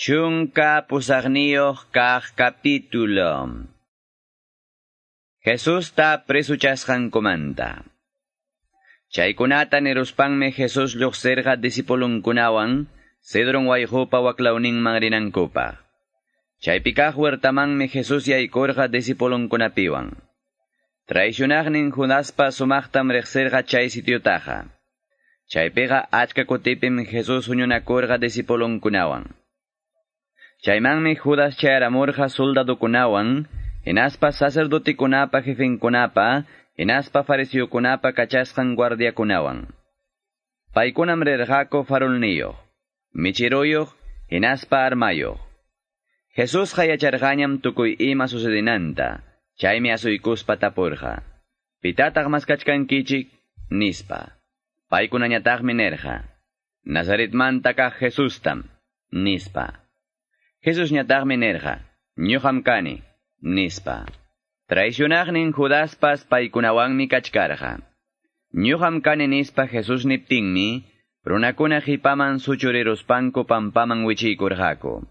Chunka pusagniyoh kah capítulo. Jesús ta presuchasqankumanta. Chaykunata niruspanme Jesús lluqsirqa disipulunkunawan, Cedron wayhupa waklawninman rinankupaq. Chaypikaq huertamanmi Jesús yaykurqa disipulunkunapiwan. Traicionaqnin Judaspa sumaqtam riqsirqa chay sitiotaqa. Chaypiqa achka kutipim Jesús huñunakurqa disipulunkunawan. Chaymanmi Judas chayramurqa soldadukunawan, hinaspa sacerdotikunapa jefinkunapa, hinaspa fariseukunapa kachasqan guardiakunawan. Paykunam rirqaku farolniyoq, michiruyoq, hinaspa armayoq. Jesús yacharqañam tukuy ima sucedinanta, chaymi asuykuspa tapurqa. Pitataq maskachkankichik, nispa. Paykunañataqmi nerqa. Nazaretmanta kaq Jesustam, nispa. Jesús ñataqmi nerqa, ñuqam kani, nispa. Traicionaqnin Judaspas paykunawanmi kachkarqa. Ñuqam kani nispa Jesús niptinmi, runakuna hipaman suchuriruspanku pampaman wichiykurqaku.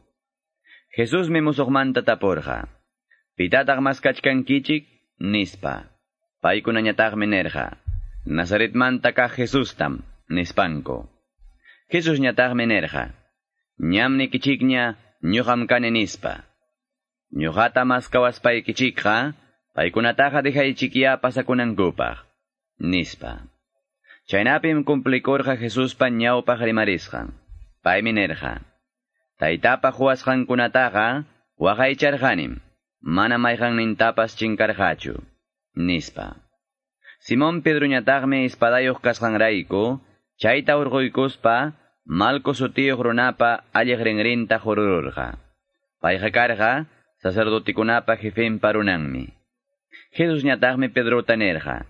Jesús mi musuqmanta tapurqa. Pitataq maskachkankichik, nispa. Paykunañataqmi nerqa. Nazaretmanta kaq Jesustam, nispanku. Jesús ñataqmi nerqa. Ñamni kichikña, ñuqam kani nispa. Ñuqata maskawaspaykichisqa, paykunataqa dejaychikiya pasakunankupaq, nispa. Chaynapim cumplikurqa Jesuspa ñawpaq rimarisqa. Paymi nerqa. Taytapa huwasqankunataqa waqaycharqanim, mana mayqannintapas chinkarqachu, nispa. Simón Pedroñataqmi ispadayuq kasqanrayku, chayta urquykuspa, Malco sutiyuq runapa alliqrinrinta jurururqa. Payqa karqa, sacerdotikunapa jefenpa runanmi. Jesus ñataqmi Pedrota nerqa.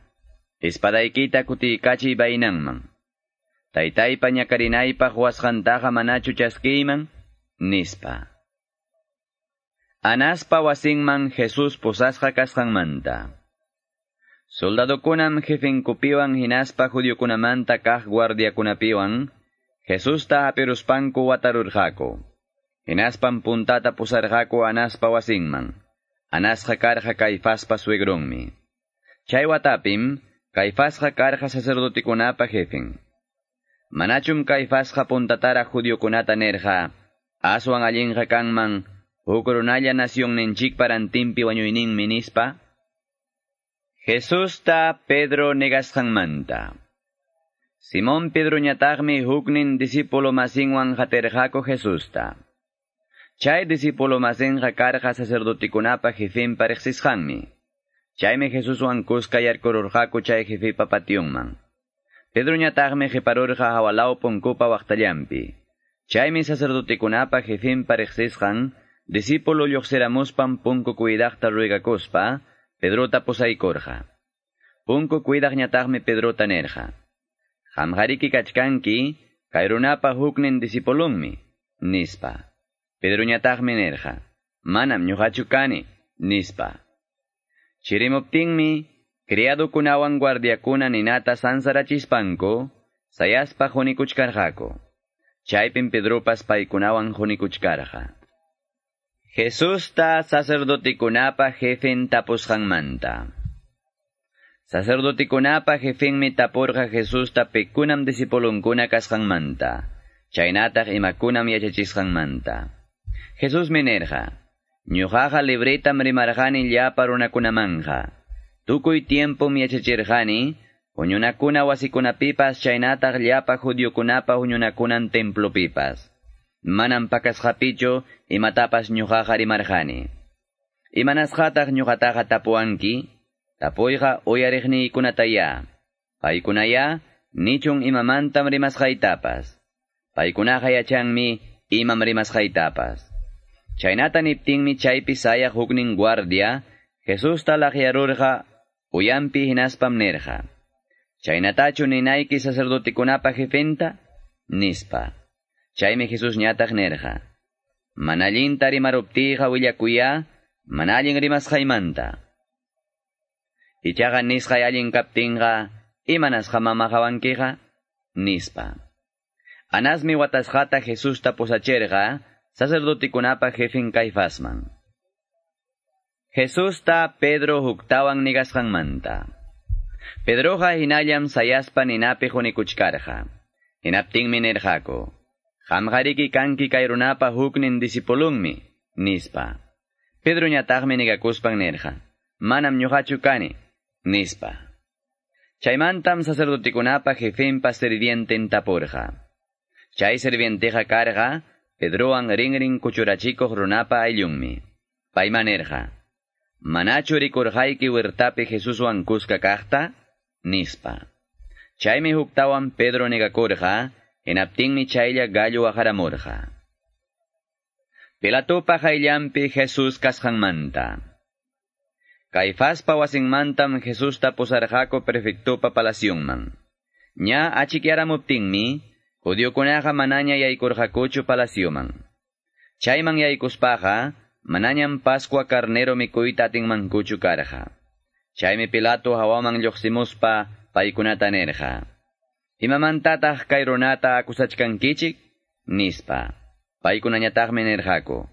Espadaykita kutiykachiy baynanman. Taytaypa ñakarinaypaq wasqantaqa manachu chaskiyman, nispa. Anaspa wasinman Jesus pusasqa kasqanmanta. Soldadokunam jefenkupiwan hinaspa judiokunamanta kaq guardiakunapiwan, Jesus ta apiruspanku watarurqaku. Hinaspan puntata pusarqaku anaspa wasinman. Anasqa karqa Caifaspa suegronmi. Chay watapim, Caifasqa karqa sacerdotikunapa jefen. Manachum Caifasqa puntatara judiokunata nerqa, aswan allinqa kanman, hukurunalla nación ninchik parantimpi wañuynin minispa. Jesus ta Pedro negasqanmanta. Simón Pedro ñataqmi huknin discípulo masinwan haterqaku Jesusta. Chay discípulo masinqa karqa sacerdotikunapa jefenpa riqsisqanmi. Chaymi Jesuswan kuska yarkururqaku chay jefepa patiunman. Pedro ñataqmi qiparurqa hawalaw punkupa waqtallampi. Chaymi sacerdotikunapa jefenpa riqsisqan, discípulo lluqsiramuspan punku kuidaqta ruigakuspa, Pedrota posaykurqa. Punku kuidaq ñataqmi Pedrota nerqa. Hamhariki kachkanki, kairunapa huknin disipulunmi, nispa. Pedro ñataqmi nerqa. Manam ñuqachu kani, nispa. Chirimuptinmi, criadokunawan guardiakuna ninata sansarachispanku, sayaspa junikuchkarqaku. Chaypin Pedropas paykunawan junikuchkarqa. Jesus ta sacerdotikunapa jefen tapusqanmanta. Sacerdotikunapa jefenmi tapurqa Jesusta pekunam disipulunkuna kasqanmanta. Chaynataq imakunam yachachisqanmanta. Jesus minerqa. Ñuqaqa libretam rimarqani llapa runakunamanja. Tukuy tiempom yachachirqani, huñunakuna wasikunapipas chaynataq llapa judiokunapa huñunakunan templopipas. Manam pakasqapichu imatapas ñuqaqa rimarqani. Imanasqataq ñuqataqa tapuanki, Tapuyqa uyariqniykunataya. Paykunaya, nichun imamantam rimasqaytapas. Paykunaqa yachanmi imam rimasqaytapas. Chaynata niptinmi chaypi sayaq huknin guardia, Jesusta laqyarurqa uyampi hinaspam nerqa. Chaynatachu ninayki sacerdotikunapa jefenta? Nispa. Chaymi Jesus ñataq nerqa. Manallinta rimaruptiqa willakuya, manallin rimasqaymanta. Ichaqa nisqay allin kaptinqa, imanasqa mamaqawankiqa? Nispa. Anasmi watasqata Jesusta posachirqa, sacerdotikunapa jefin Caifasman. Jesús ta Pedro huktawan nigasqanmanta. Pedroja hinallam sayaspa ninapi hunikuchkarja. Hinaptinmi nirjako. Hamjariki kanki kairunapa huknin disipulunmi, nispa. Pedro ñataqmi nigakuspan nirja. Manam ñuqachu kani, nispa. Chaymantam sacerdotikunapa jefimpa servienten tapurja. Chay servienteja karga, Pedroan ringring kuchurachikoq runapa ayllunmi. Paymanerja. Manachu rikurjayki huertapi Jesuswan kuska kaqta? Nispa. Chaymi huktawan Pedro negakurja, enaptinmi chaylla gallo ajaramurja. Pilatupa jayllampi Jesús kasjanmanta. Caifaspa wasinmantam Jesús tapusarjako prefectupa palacionman. Ña achikiaramuptinmi, judiokunaja manaña yaykurjakuchu palacioman. Chayman yaykuspaja, Mananyam Pascua carnero mikuyta atinmankuchu karja. Chaymi Pilato hawaman lluqsimuspa paykunata nerja. Imamantataq kay runata akusachkankichik? Nispa. Paykunañataqmi nerjako.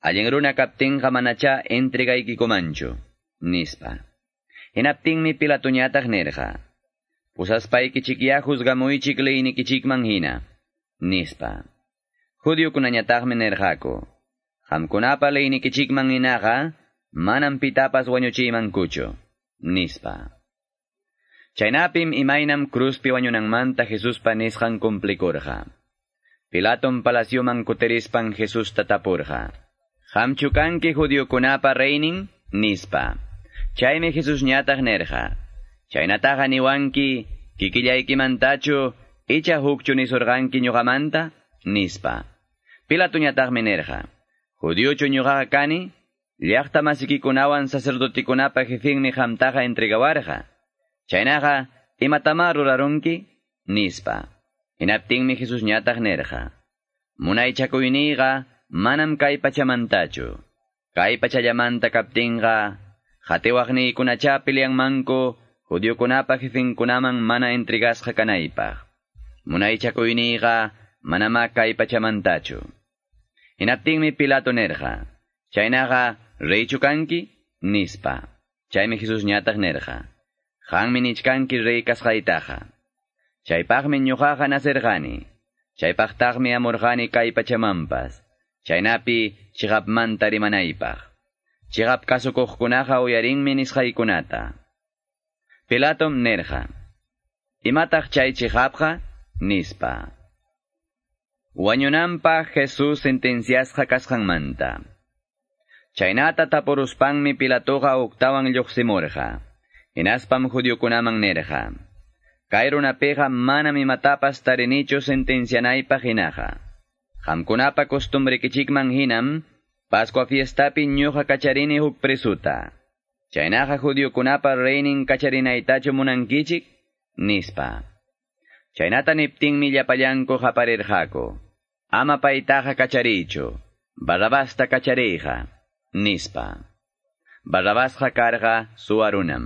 Allin runa kaptinqa manacha entregaykikumanchu. Nispa. Hinaptinmi. Pusaspaykichik ya juzgamuychik leynikichikman hina. Nispa. Judiokunañataqmi nerjako. Hamkunapa leynikichikman inaqa, manam pitapas wañuchiymankuchu, nispa. Chaynapim imaynam cruzpi wañunanmanta Jesuspa nisqan cumplikurqa. Pilaton palacioman kuterispan Jesus tatapurqa. Hamchu kanki judiokunapa reynin, nispa. Chaymi Jesus ñataq nerqa. Chaynataqa niwanki, kikillaykimantachu, icha hukchu nisurqanki ñuqamanta, nispa. Pilato ñataqmi nerqa. Judiocho ñuqaqa kani, llaqta masikikunawan sacerdotikunapa jefinmi hamtaqa entregawarqa. Chaynaqa, imatama rurarunki? Nispa. Hinaptinmi Jesus ñataq nerqa. Munaychakuyniqa manam kay pachamantachu. Kay pachallamanta kaptinqa, jatewaqniykunacha pilianmanku judiokunapa jefinkunaman mana entregasqa kanaypaq. Munaychakuyniqa manama kay pachamantachu. Hinaptinmi Pilato nerja. Chaynaqa, reychu kanki? Nispa. Chaymi Jesus ñataq nerja. Hanmi nichkanki rey kasqaytaqa. Chaypaqmi ñuqaqa naserqani. Chaypaqtaqmi amurqani kay pachamampas. Chaynapi chigapmanta rimanaypaq. Chigap kasukuqkunaqa uyarinmi nisqaykunata. Pilatom nerja. Imataq chay chigapqa? Nispa. Wañunampa Jesús sentenciasqa kasqanmanta. Chaynata tapuruspanmi Pilatoqa uktawan lluqsimurqa. Hinaspam judiokunaman nerqa. Kay runapiqa manam imatapas tarinichu sentencianaypaq hinaqa. Qamkunapa costumbrikichikman hinam, Pascua fiestapi ñuqa kacharini huk presuta. Chaynaqa judiokunapa reynin kacharinaytachu munankichik? Nispa. Chaynata niptinmi llapallanku haparirqaku. Ama paytaqa kacharichu. Barrabasta kachariyqa. Nispa. Barrabasqa karqa suwarunam.